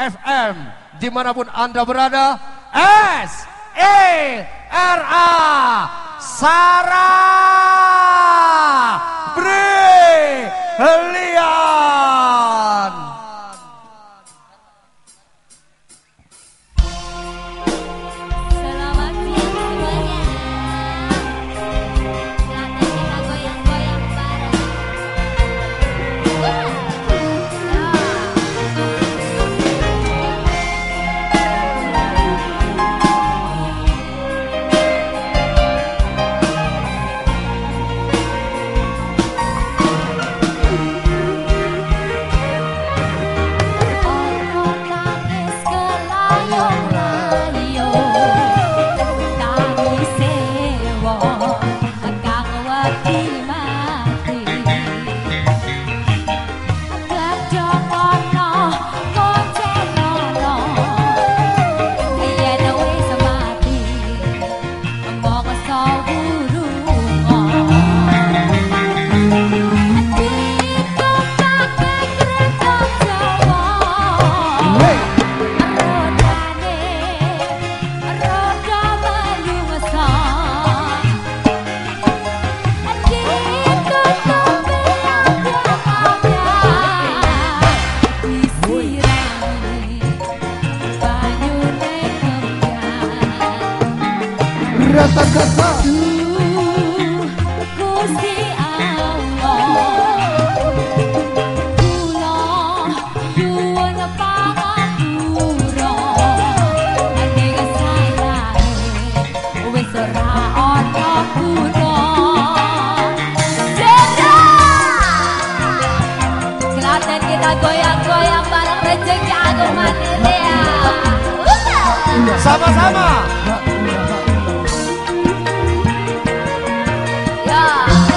FM di mana pun anda berada S E R A Sarah Gusti Allah pangapura ning sayahe wis ora kita bareng rezeki ya Sama-sama